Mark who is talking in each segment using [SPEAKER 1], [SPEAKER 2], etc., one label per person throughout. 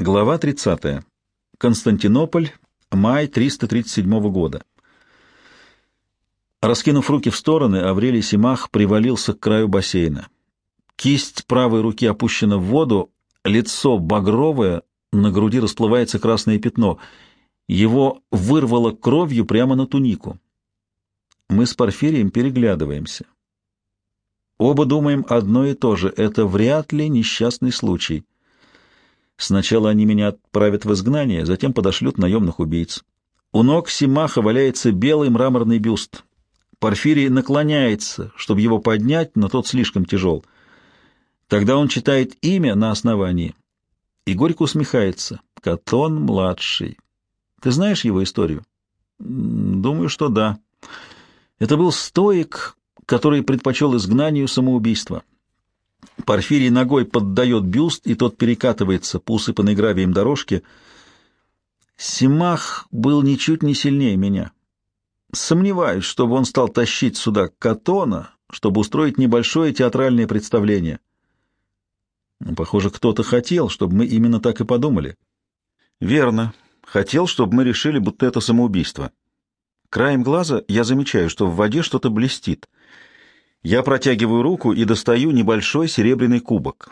[SPEAKER 1] Глава 30. Константинополь, май 337 года. Раскинув руки в стороны, Аврелий Симах привалился к краю бассейна. Кисть правой руки опущена в воду, лицо багровое, на груди расплывается красное пятно. Его вырвало кровью прямо на тунику. Мы с Порфирием переглядываемся. Оба думаем одно и то же — это вряд ли несчастный случай — Сначала они меня отправят в изгнание, затем подошлют наемных убийц. У ног Симаха валяется белый мраморный бюст. Порфирий наклоняется, чтобы его поднять, но тот слишком тяжел. Тогда он читает имя на основании и горько усмехается. Катон-младший. Ты знаешь его историю? Думаю, что да. Это был стоик, который предпочел изгнанию самоубийства. Порфирий ногой поддает бюст, и тот перекатывается по усыпанной гравием дорожке. Симах был ничуть не сильнее меня. Сомневаюсь, чтобы он стал тащить сюда Катона, чтобы устроить небольшое театральное представление. Похоже, кто-то хотел, чтобы мы именно так и подумали. Верно. Хотел, чтобы мы решили, будто это самоубийство. Краем глаза я замечаю, что в воде что-то блестит — я протягиваю руку и достаю небольшой серебряный кубок.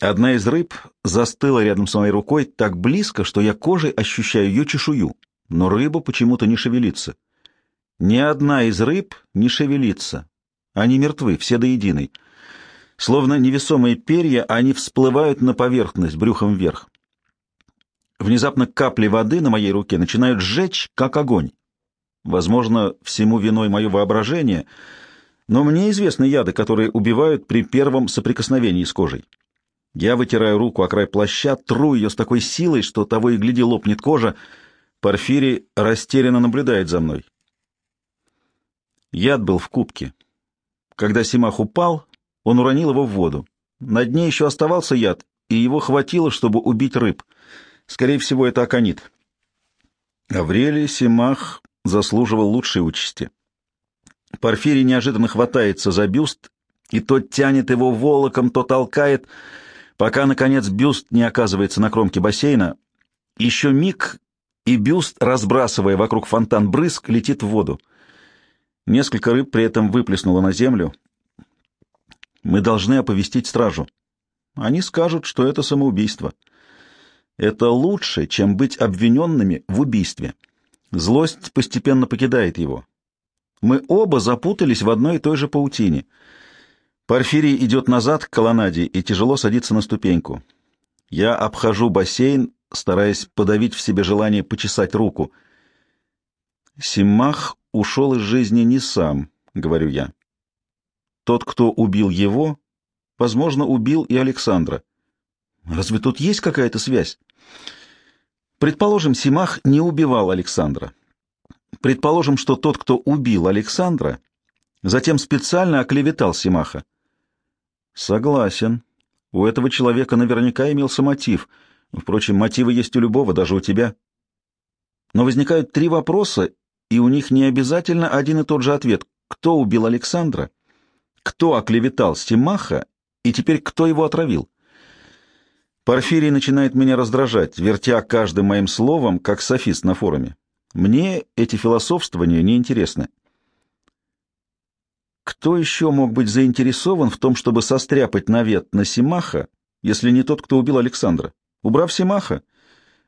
[SPEAKER 1] Одна из рыб застыла рядом с моей рукой так близко, что я кожей ощущаю ее чешую, но рыба почему-то не шевелится. Ни одна из рыб не шевелится. Они мертвы, все до единой. Словно невесомые перья, они всплывают на поверхность брюхом вверх. Внезапно капли воды на моей руке начинают сжечь, как огонь. Возможно, всему виной мое воображение — но мне известны яды, которые убивают при первом соприкосновении с кожей. Я вытираю руку о край плаща, тру ее с такой силой, что того и гляди лопнет кожа. Порфирий растерянно наблюдает за мной. Яд был в кубке. Когда Симах упал, он уронил его в воду. На дне еще оставался яд, и его хватило, чтобы убить рыб. Скорее всего, это аконит. Аврелий Симах заслуживал лучшей участи. Порфирий неожиданно хватается за бюст, и тот тянет его волоком, то толкает, пока, наконец, бюст не оказывается на кромке бассейна. Еще миг, и бюст, разбрасывая вокруг фонтан брызг, летит в воду. Несколько рыб при этом выплеснуло на землю. Мы должны оповестить стражу. Они скажут, что это самоубийство. Это лучше, чем быть обвиненными в убийстве. Злость постепенно покидает его. Мы оба запутались в одной и той же паутине. Порфирий идет назад к колоннаде и тяжело садится на ступеньку. Я обхожу бассейн, стараясь подавить в себе желание почесать руку. Симмах ушел из жизни не сам, — говорю я. Тот, кто убил его, возможно, убил и Александра. Разве тут есть какая-то связь? Предположим, Симах не убивал Александра. Предположим, что тот, кто убил Александра, затем специально оклеветал Симаха. Согласен. У этого человека наверняка имелся мотив. Впрочем, мотивы есть у любого, даже у тебя. Но возникают три вопроса, и у них не обязательно один и тот же ответ. Кто убил Александра? Кто оклеветал Симаха? И теперь кто его отравил? Порфирий начинает меня раздражать, вертя каждым моим словом, как софист на форуме. Мне эти философствования не интересны. Кто еще мог быть заинтересован в том, чтобы состряпать навет на Симаха, если не тот, кто убил Александра? Убрав Симаха,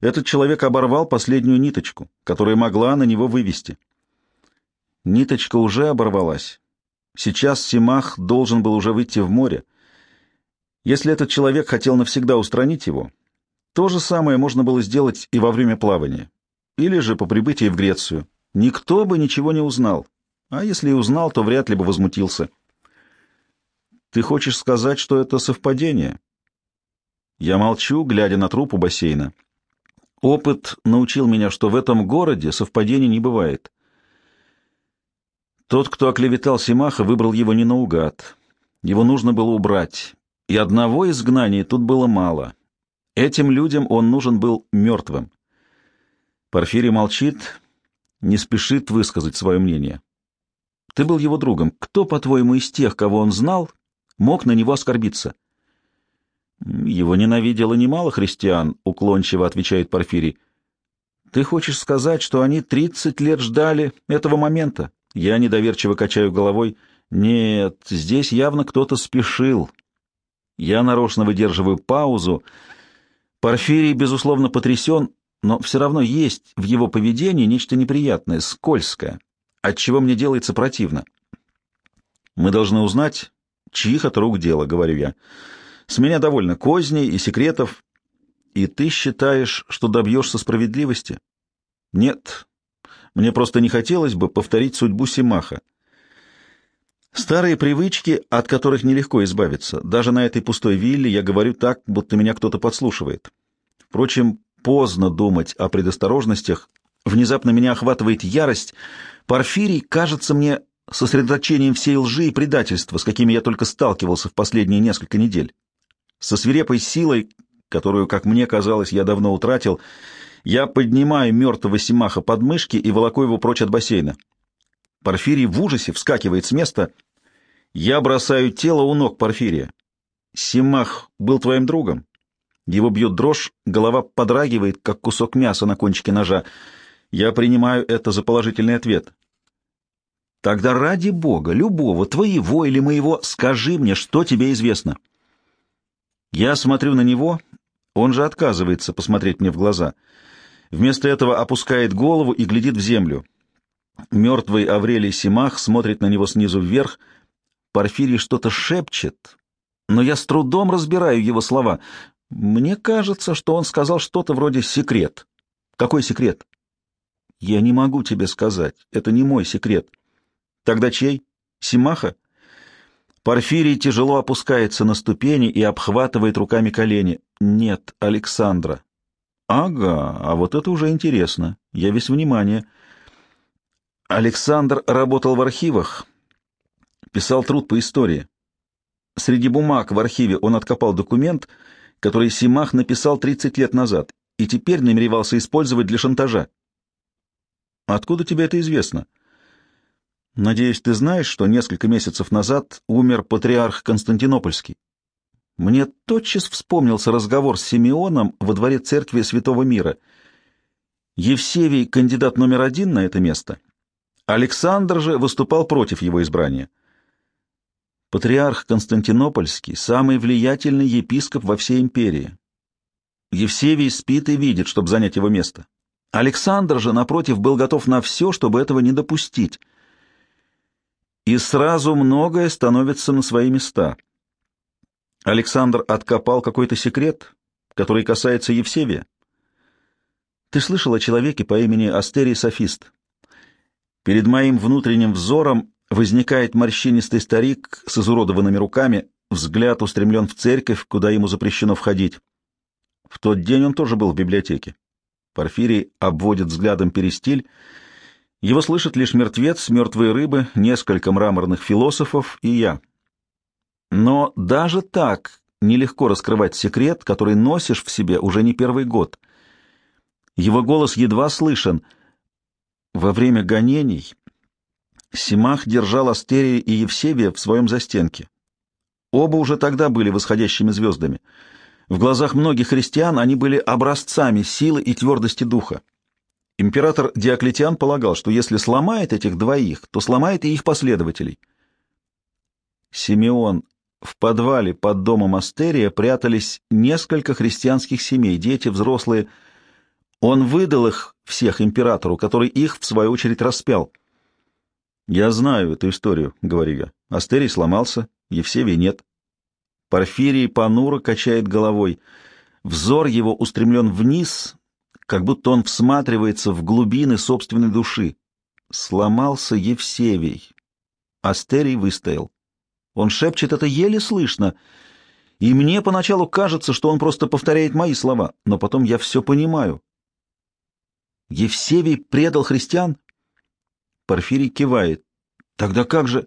[SPEAKER 1] этот человек оборвал последнюю ниточку, которая могла на него вывести. Ниточка уже оборвалась. Сейчас Симах должен был уже выйти в море. Если этот человек хотел навсегда устранить его, то же самое можно было сделать и во время плавания или же по прибытии в Грецию. Никто бы ничего не узнал, а если и узнал, то вряд ли бы возмутился. Ты хочешь сказать, что это совпадение? Я молчу, глядя на труп у бассейна. Опыт научил меня, что в этом городе совпадений не бывает. Тот, кто оклеветал Симаха, выбрал его не наугад. Его нужно было убрать, и одного изгнания тут было мало. Этим людям он нужен был мертвым. Порфирий молчит, не спешит высказать свое мнение. Ты был его другом. Кто, по-твоему, из тех, кого он знал, мог на него оскорбиться? Его ненавидело немало христиан, уклончиво отвечает Порфирий. Ты хочешь сказать, что они тридцать лет ждали этого момента? Я недоверчиво качаю головой. Нет, здесь явно кто-то спешил. Я нарочно выдерживаю паузу. Порфирий, безусловно, потрясен, но все равно есть в его поведении нечто неприятное, скользкое, отчего мне делается противно. Мы должны узнать, чьих от рук дело, говорю я. С меня довольно козней и секретов. И ты считаешь, что добьешься справедливости? Нет. Мне просто не хотелось бы повторить судьбу Симаха. Старые привычки, от которых нелегко избавиться. Даже на этой пустой вилле я говорю так, будто меня кто-то подслушивает. Впрочем, поздно думать о предосторожностях. Внезапно меня охватывает ярость. Порфирий кажется мне сосредоточением всей лжи и предательства, с какими я только сталкивался в последние несколько недель. Со свирепой силой, которую, как мне казалось, я давно утратил, я поднимаю мертвого Симаха под мышки и волоку его прочь от бассейна. Порфирий в ужасе вскакивает с места. Я бросаю тело у ног Порфирия. Симах был твоим другом. Его бьет дрожь, голова подрагивает, как кусок мяса на кончике ножа. Я принимаю это за положительный ответ. Тогда ради бога, любого, твоего или моего, скажи мне, что тебе известно. Я смотрю на него, он же отказывается посмотреть мне в глаза. Вместо этого опускает голову и глядит в землю. Мертвый Аврелий Симах смотрит на него снизу вверх. Порфирий что-то шепчет, но я с трудом разбираю его слова. Мне кажется, что он сказал что-то вроде «секрет». Какой секрет? Я не могу тебе сказать. Это не мой секрет. Тогда чей? Симаха? Порфирий тяжело опускается на ступени и обхватывает руками колени. Нет, Александра. Ага, а вот это уже интересно. Я весь внимание. Александр работал в архивах, писал труд по истории. Среди бумаг в архиве он откопал документ, который Симах написал 30 лет назад и теперь намеревался использовать для шантажа. Откуда тебе это известно? — Надеюсь, ты знаешь, что несколько месяцев назад умер патриарх Константинопольский. Мне тотчас вспомнился разговор с Симеоном во дворе церкви Святого Мира. Евсевий — кандидат номер один на это место. Александр же выступал против его избрания. Патриарх Константинопольский — самый влиятельный епископ во всей империи. Евсевий спит и видит, чтобы занять его место. Александр же, напротив, был готов на все, чтобы этого не допустить — и сразу многое становится на свои места. Александр откопал какой-то секрет, который касается Евсевия. Ты слышал о человеке по имени Астерий Софист? Перед моим внутренним взором возникает морщинистый старик с изуродованными руками, взгляд устремлен в церковь, куда ему запрещено входить. В тот день он тоже был в библиотеке. Порфирий обводит взглядом перестиль его слышат лишь мертвец, мертвые рыбы, несколько мраморных философов и я. Но даже так нелегко раскрывать секрет, который носишь в себе уже не первый год. Его голос едва слышен. Во время гонений Симах держал Астерия и Евсевия в своем застенке. Оба уже тогда были восходящими звездами. В глазах многих христиан они были образцами силы и твердости духа. Император Диоклетиан полагал, что если сломает этих двоих, то сломает и их последователей. Симеон в подвале под домом Астерия прятались несколько христианских семей, дети, взрослые. Он выдал их всех императору, который их, в свою очередь, распял. «Я знаю эту историю», — говорю я. Астерий сломался, Евсевий нет. Порфирий понуро качает головой. Взор его устремлен вниз, как будто он всматривается в глубины собственной души. Сломался Евсевий. Астерий выстоял. Он шепчет это еле слышно, и мне поначалу кажется, что он просто повторяет мои слова, но потом я все понимаю. Евсевий предал христиан? Порфирий кивает. Тогда как же...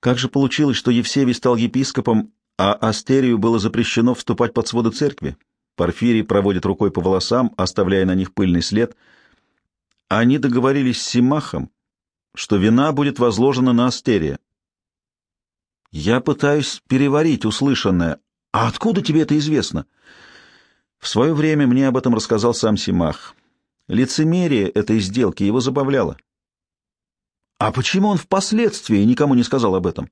[SPEAKER 1] Как же получилось, что Евсевий стал епископом, а Астерию было запрещено вступать под своды церкви? Порфирий проводит рукой по волосам, оставляя на них пыльный след. Они договорились с Симахом, что вина будет возложена на Астерия. Я пытаюсь переварить услышанное. А откуда тебе это известно? В свое время мне об этом рассказал сам Симах. Лицемерие этой сделки его забавляло. А почему он впоследствии никому не сказал об этом?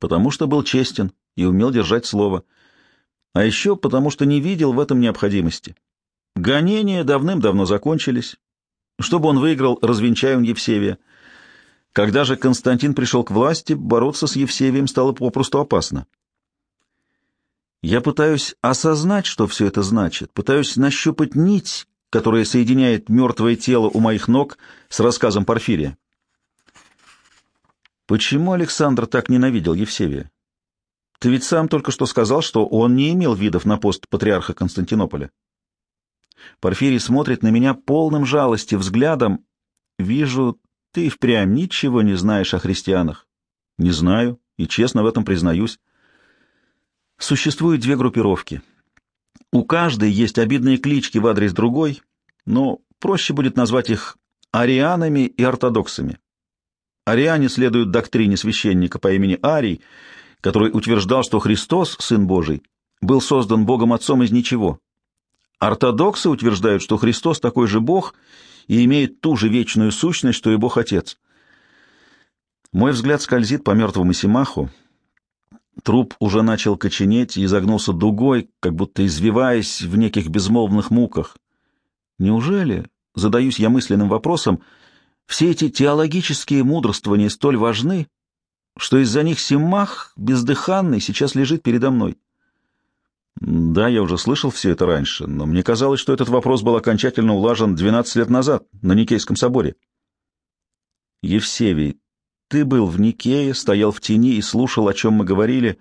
[SPEAKER 1] Потому что был честен и умел держать слово. А еще потому что не видел в этом необходимости. Гонения давным-давно закончились. Чтобы он выиграл, развенчая он Евсевия. Когда же Константин пришел к власти, бороться с Евсевием стало попросту опасно. Я пытаюсь осознать, что все это значит, пытаюсь нащупать нить, которая соединяет мертвое тело у моих ног с рассказом Порфирия. Почему Александр так ненавидел Евсевия? Ты ведь сам только что сказал, что он не имел видов на пост патриарха Константинополя. Порфирий смотрит на меня полным жалости взглядом. Вижу, ты впрямь ничего не знаешь о христианах. Не знаю, и честно в этом признаюсь. Существуют две группировки. У каждой есть обидные клички в адрес другой, но проще будет назвать их арианами и ортодоксами. Ариане следуют доктрине священника по имени Арий, который утверждал, что Христос, Сын Божий, был создан Богом Отцом из ничего. Ортодоксы утверждают, что Христос такой же Бог и имеет ту же вечную сущность, что и Бог Отец. Мой взгляд скользит по мертвому Симаху, Труп уже начал коченеть и изогнулся дугой, как будто извиваясь в неких безмолвных муках. Неужели, задаюсь я мысленным вопросом, все эти теологические мудрствования столь важны, что из-за них Симах, бездыханный, сейчас лежит передо мной? Да, я уже слышал все это раньше, но мне казалось, что этот вопрос был окончательно улажен 12 лет назад на Никейском соборе. Евсевий, ты был в Никее, стоял в тени и слушал, о чем мы говорили,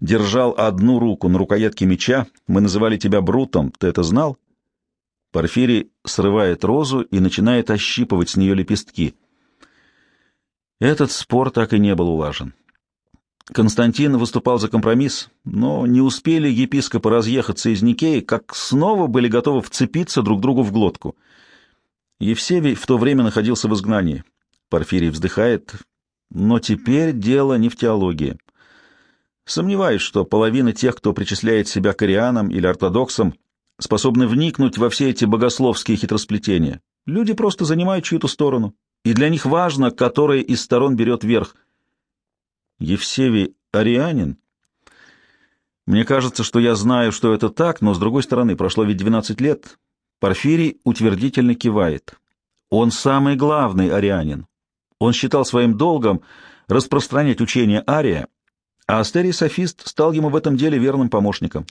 [SPEAKER 1] держал одну руку на рукоятке меча, мы называли тебя Брутом, ты это знал? Порфирий срывает розу и начинает ощипывать с нее лепестки. Этот спор так и не был улажен. Константин выступал за компромисс, но не успели епископы разъехаться из Никеи, как снова были готовы вцепиться друг другу в глотку. Евсевий в то время находился в изгнании. Порфирий вздыхает, но теперь дело не в теологии. Сомневаюсь, что половина тех, кто причисляет себя к арианам или ортодоксам, способны вникнуть во все эти богословские хитросплетения. Люди просто занимают чью-то сторону, и для них важно, которая из сторон берет верх. Евсевий арианин? Мне кажется, что я знаю, что это так, но, с другой стороны, прошло ведь 12 лет. Порфирий утвердительно кивает. Он самый главный арианин. Он считал своим долгом распространять учение Ария, а Астерий Софист стал ему в этом деле верным помощником.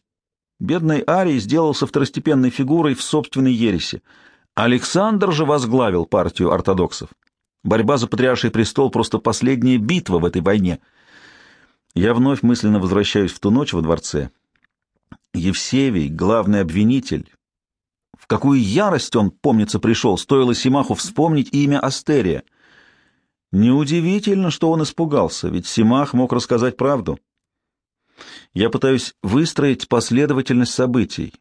[SPEAKER 1] Бедный Арий сделался второстепенной фигурой в собственной ереси. Александр же возглавил партию ортодоксов. Борьба за патриарший престол — просто последняя битва в этой войне. Я вновь мысленно возвращаюсь в ту ночь во дворце. Евсевий, главный обвинитель. В какую ярость он, помнится, пришел, стоило Симаху вспомнить имя Астерия — Неудивительно, что он испугался, ведь Симах мог рассказать правду. Я пытаюсь выстроить последовательность событий.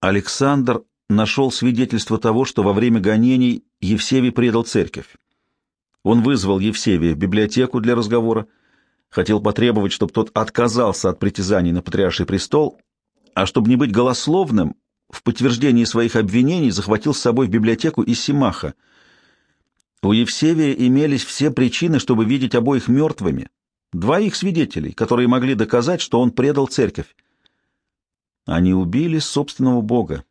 [SPEAKER 1] Александр нашел свидетельство того, что во время гонений Евсевий предал церковь. Он вызвал Евсевия в библиотеку для разговора, хотел потребовать, чтобы тот отказался от притязаний на патриарший престол, а чтобы не быть голословным, в подтверждении своих обвинений захватил с собой в библиотеку и Симаха — у Евсевия имелись все причины, чтобы видеть обоих мертвыми, двоих свидетелей, которые могли доказать, что он предал церковь. Они убили собственного Бога.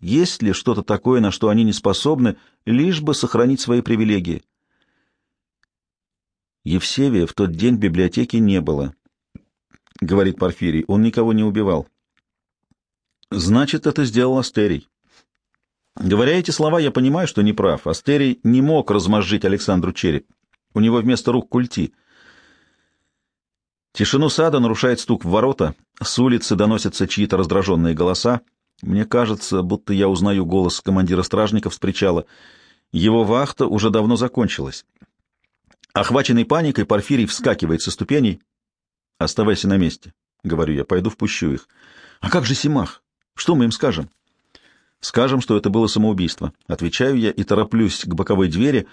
[SPEAKER 1] Есть ли что-то такое, на что они не способны, лишь бы сохранить свои привилегии? Евсевия в тот день в библиотеке не было, — говорит Порфирий. Он никого не убивал. Значит, это сделал Астерий. Говоря эти слова, я понимаю, что не прав. Астерий не мог размозжить Александру череп. У него вместо рук культи. Тишину сада нарушает стук в ворота. С улицы доносятся чьи-то раздраженные голоса. Мне кажется, будто я узнаю голос командира стражников с причала. Его вахта уже давно закончилась. Охваченный паникой, Порфирий вскакивает со ступеней. «Оставайся на месте», — говорю я, — «пойду впущу их». «А как же Симах? Что мы им скажем?» Скажем, что это было самоубийство. Отвечаю я и тороплюсь к боковой двери.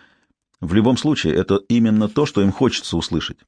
[SPEAKER 1] В любом случае, это именно то, что им хочется услышать.